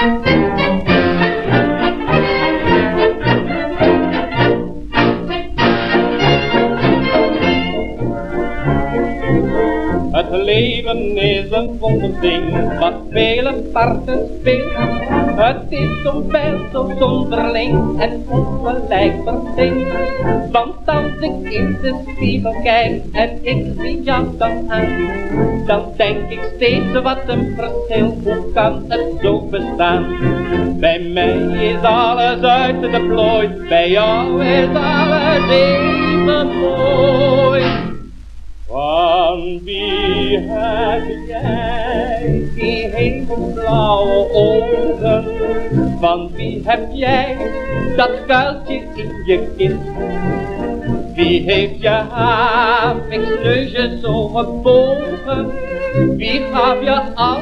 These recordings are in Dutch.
Het leven is een wonderding wat vele parten speelt. Het is zo veel, zo zonderling en onvergelijkbaar ding. Want als ik in de spiegel kijk en ik zie jou dan aan, dan denk ik steeds wat een verschil, hoe kan het zo bestaan? Bij mij is alles uit de plooi, bij jou is alles even mooi. Van wie heb jij die hemelsblauwe ogen? Van wie heb jij dat kuiltje in je kin? Wie heeft je havingsneusje zo gebogen? Wie gaf je al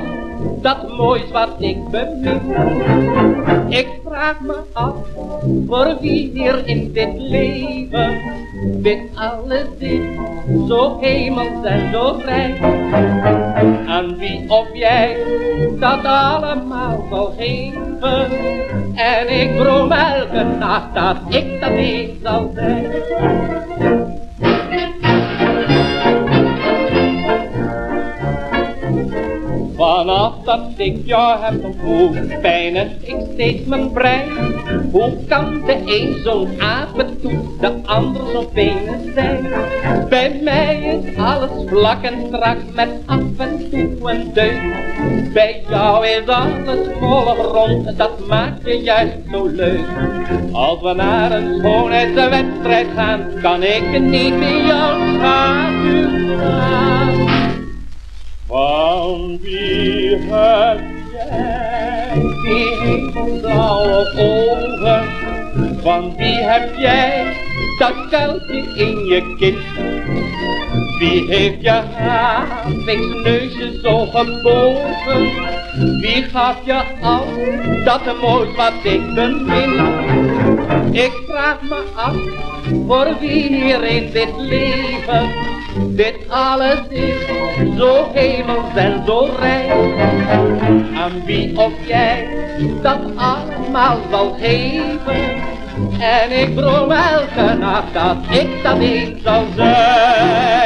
dat moois wat ik bemin? Ik vraag me af, voor wie hier in dit leven dit alles is, zo hemels en zo vrij. Aan wie of jij dat allemaal zal geven, en ik droom elke nacht dat ik dat niet zal zijn. Vanaf dat ik jou heb ontmoet, pijnigt ik steeds mijn brein. Hoe kan de een zo'n apentoet, de ander zo penis zijn? Bij mij is alles vlak en strak, met af en toe een deuk. Bij jou is alles volle rond, dat maakt je juist zo leuk. Als we naar een schoonheidswedstrijd gaan, kan ik niet jouw schaduw gaan. Hemelsblauwe ogen? Van wie heb jij dat kuiltje in je kin? Wie heeft je havingsneusje zo gebogen? Wie gaf je al dat moois wat ik bemin? Ik vraag me af, voor wie hier in dit leven dit alles is zo hemels en zo rijk. Aan wie of jij dat allemaal zal geven. En ik droom elke nacht dat ik dat niet zal zijn.